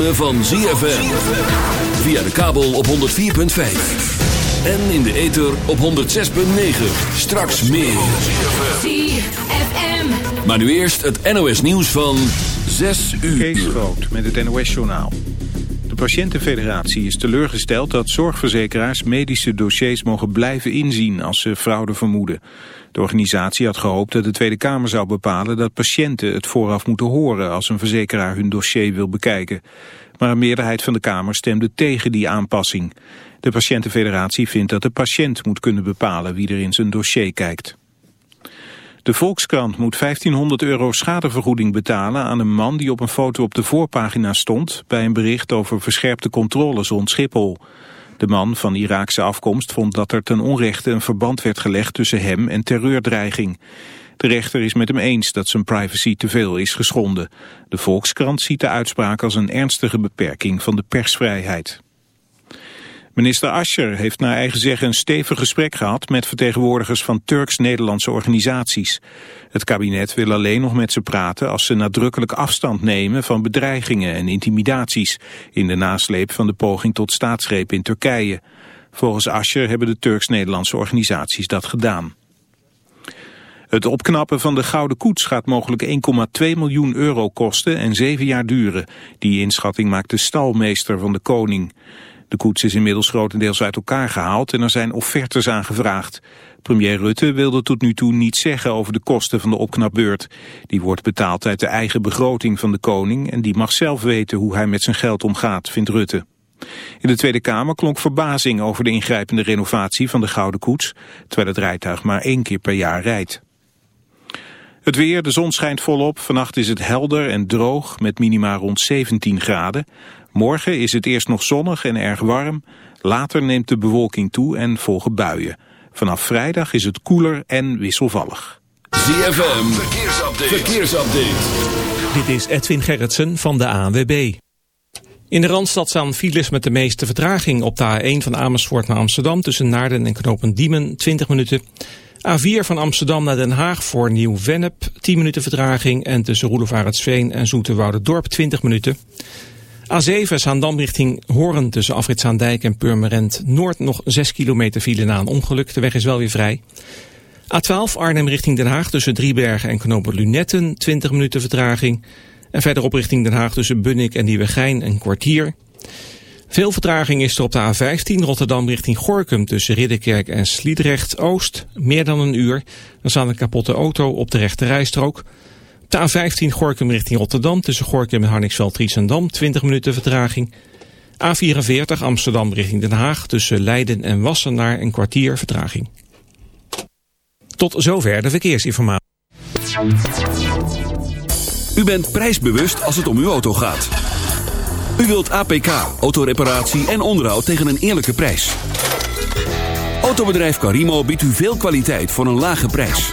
ritme van ZFM. Via de kabel op 104.5. En in de ether op 106.9. Straks meer. ZFM. Maar nu eerst het NOS nieuws van 6 uur. Kees Groot met het NOS-journaal. De patiëntenfederatie is teleurgesteld dat zorgverzekeraars medische dossiers mogen blijven inzien als ze fraude vermoeden. De organisatie had gehoopt dat de Tweede Kamer zou bepalen dat patiënten het vooraf moeten horen als een verzekeraar hun dossier wil bekijken. Maar een meerderheid van de Kamer stemde tegen die aanpassing. De patiëntenfederatie vindt dat de patiënt moet kunnen bepalen wie er in zijn dossier kijkt. De Volkskrant moet 1500 euro schadevergoeding betalen aan een man die op een foto op de voorpagina stond bij een bericht over verscherpte controles rond Schiphol. De man van Iraakse afkomst vond dat er ten onrechte een verband werd gelegd tussen hem en terreurdreiging. De rechter is met hem eens dat zijn privacy te veel is geschonden. De Volkskrant ziet de uitspraak als een ernstige beperking van de persvrijheid. Minister Ascher heeft naar eigen zeggen een stevig gesprek gehad met vertegenwoordigers van Turks-Nederlandse organisaties. Het kabinet wil alleen nog met ze praten als ze nadrukkelijk afstand nemen van bedreigingen en intimidaties in de nasleep van de poging tot staatsgreep in Turkije. Volgens Ascher hebben de Turks-Nederlandse organisaties dat gedaan. Het opknappen van de Gouden Koets gaat mogelijk 1,2 miljoen euro kosten en zeven jaar duren. Die inschatting maakt de stalmeester van de koning. De koets is inmiddels grotendeels uit elkaar gehaald en er zijn offertes aangevraagd. Premier Rutte wilde tot nu toe niets zeggen over de kosten van de opknapbeurt. Die wordt betaald uit de eigen begroting van de koning en die mag zelf weten hoe hij met zijn geld omgaat, vindt Rutte. In de Tweede Kamer klonk verbazing over de ingrijpende renovatie van de Gouden Koets, terwijl het rijtuig maar één keer per jaar rijdt. Het weer, de zon schijnt volop. Vannacht is het helder en droog met minima rond 17 graden. Morgen is het eerst nog zonnig en erg warm. Later neemt de bewolking toe en volgen buien. Vanaf vrijdag is het koeler en wisselvallig. ZFM, verkeersupdate. verkeersupdate. Dit is Edwin Gerritsen van de ANWB. In de Randstad staan files met de meeste vertraging op de A1 van Amersfoort naar Amsterdam... tussen Naarden en Knopen Diemen, 20 minuten... A4 van Amsterdam naar Den Haag voor Nieuw-Vennep, 10 minuten vertraging. En tussen Roelevaretsveen en Dorp 20 minuten. A7 Zaandam richting Hoorn tussen Afritszaandijk en Purmerend Noord nog 6 kilometer file na een ongeluk. De weg is wel weer vrij. A12 Arnhem richting Den Haag tussen Driebergen en Knopen Lunetten 20 minuten vertraging. En verderop richting Den Haag tussen Bunnik en Nieuwegein een kwartier. Veel vertraging is er op de A15 Rotterdam richting Gorkum tussen Ridderkerk en Sliedrecht-Oost. Meer dan een uur. Dan staat een kapotte auto op de rechte rijstrook. De A15 Gorkum richting Rotterdam tussen Gorkum en Harningsveld-Triesendam 20 minuten vertraging. A44 Amsterdam richting Den Haag tussen Leiden en Wassenaar een kwartier vertraging. Tot zover de verkeersinformatie. U bent prijsbewust als het om uw auto gaat. U wilt APK, autoreparatie en onderhoud tegen een eerlijke prijs. Autobedrijf Carimo biedt u veel kwaliteit voor een lage prijs.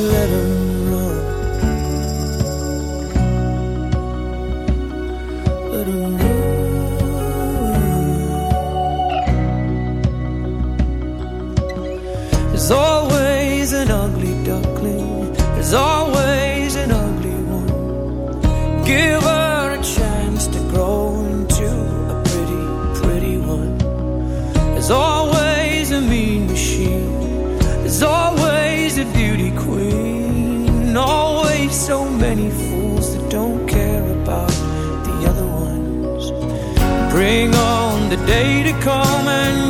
eleven day to come and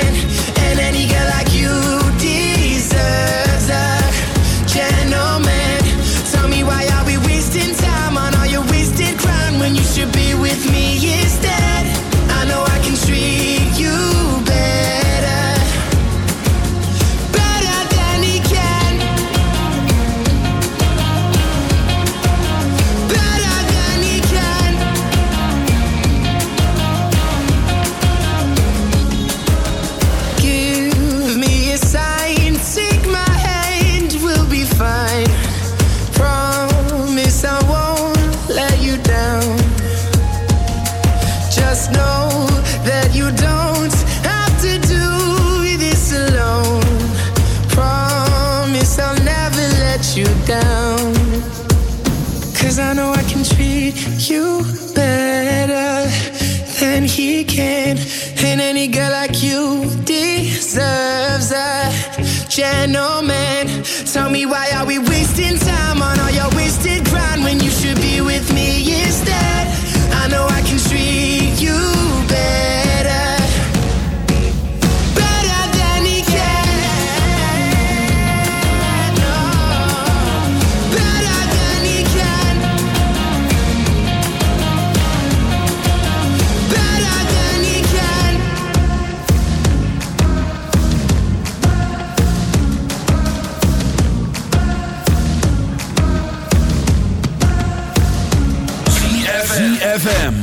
Like you deserves a gentleman. Tell me why are we wasting time on all your wasted grind when you should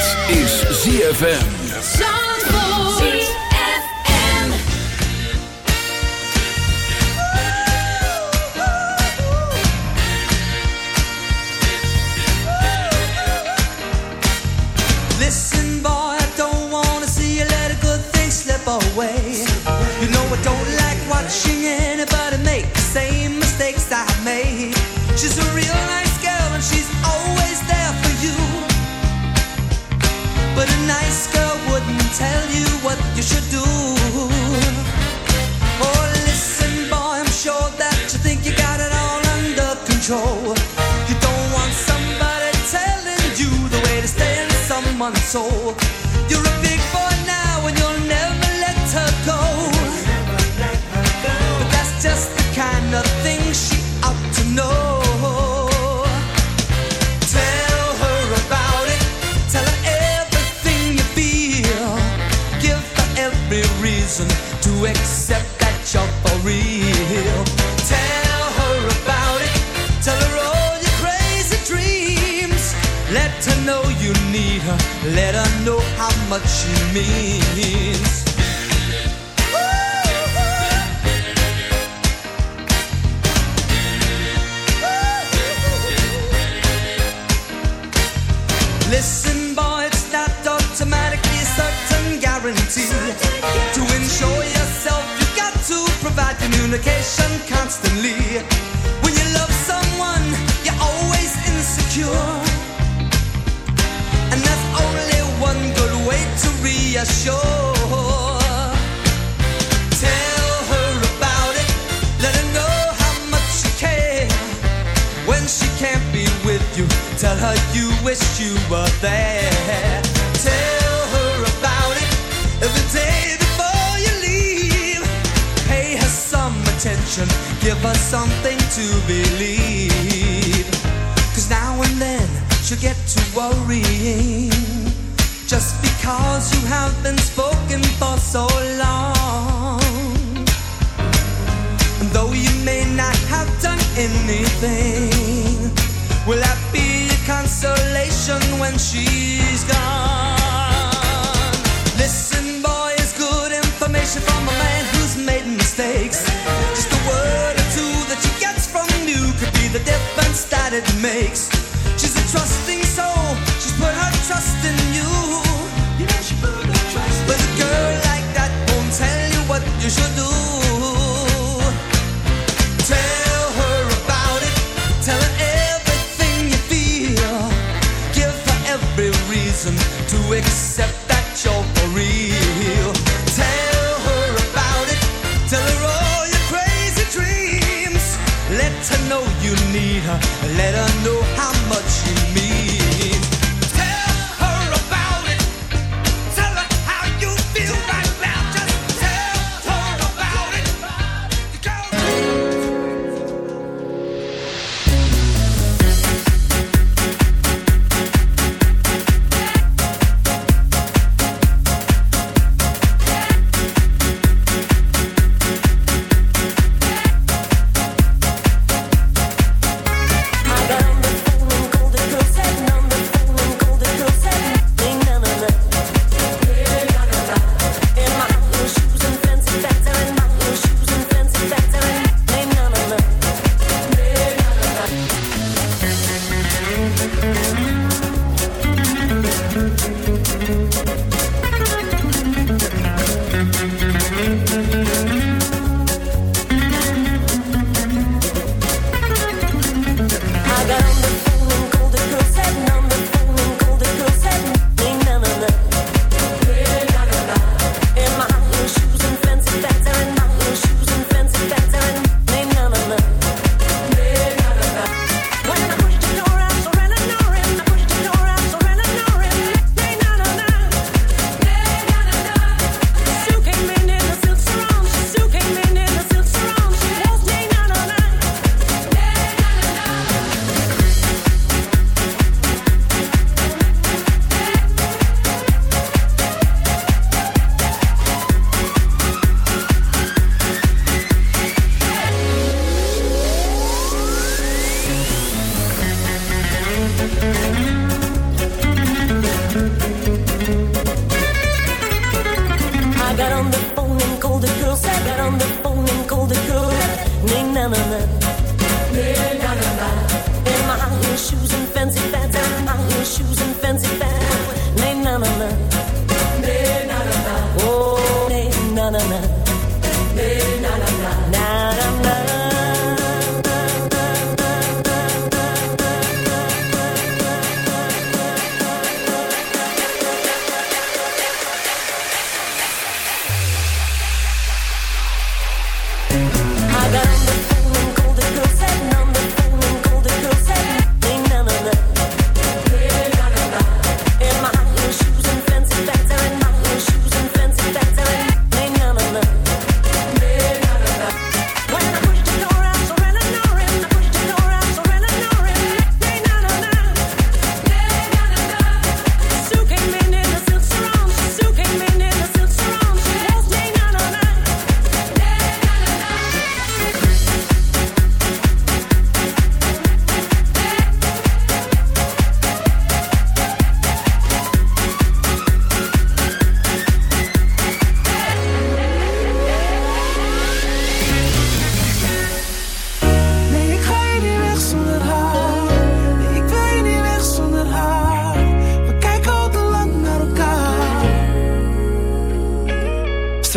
Dit is ZFM. what she means. give something to believe. Cause now and then you get to worrying. Just because you have been spoken for so long. And though you may not have done anything, will that be a consolation when she's gone? difference that it makes. She's a trusting.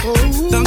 Oh.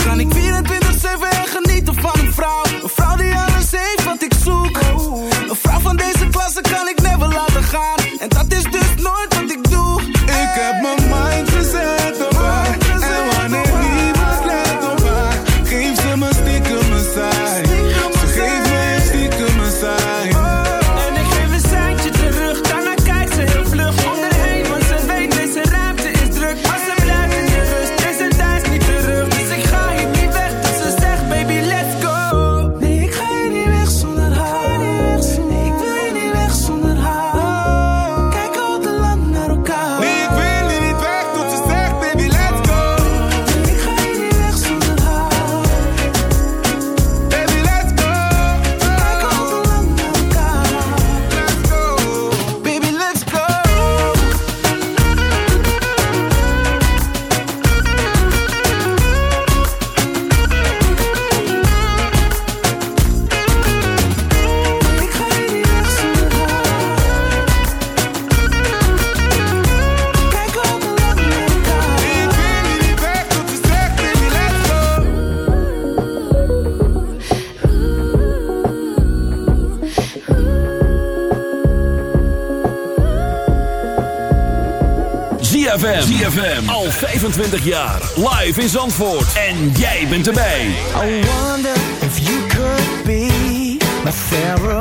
ZFM. ZFM. Al 25 jaar. Live in Zandvoort. En jij bent erbij. I wonder if you could be my pharaoh.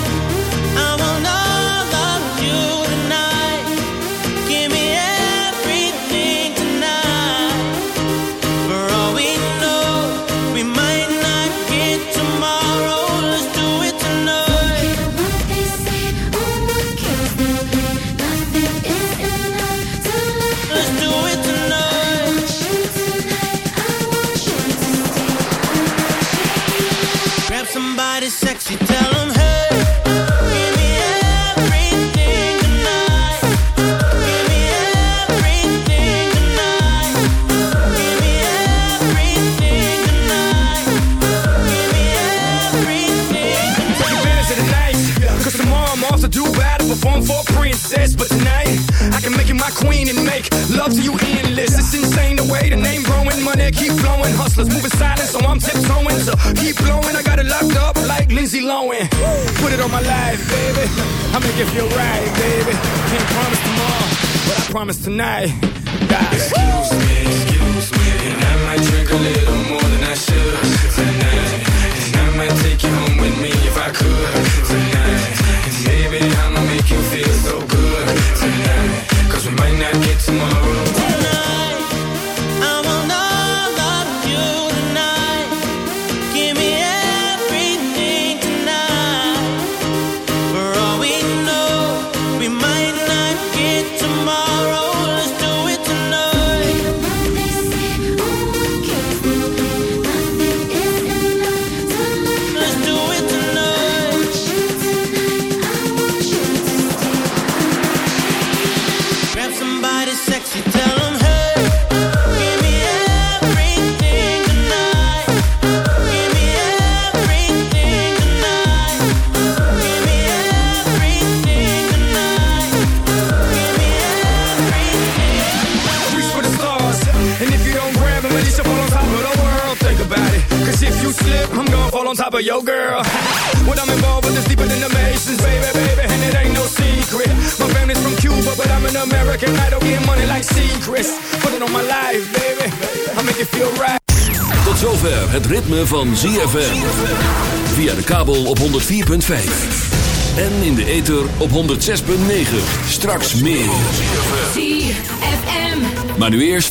For a princess. But tonight, I can make you my queen and make love to you endless. It's insane the way the name growing, money keep flowing. Hustlers moving silent, so I'm tiptoeing. So keep blowing, I got it locked up like Lindsay Lohan. Put it on my life, baby. I make it feel right, baby. Can't promise tomorrow, but I promise tonight. God. Excuse me, excuse me, and I might drink a little more than I should tonight. And I might take you home with me if I could tonight. You feel so good tonight. Cause we might not get tomorrow. But I'm an American. I don't get money like secrets. Put it on my life, baby. I make it feel right. Tot zover het ritme van ZFM. Via de kabel op 104.5. En in de ether op 106.9. Straks meer. Maar nu eerst...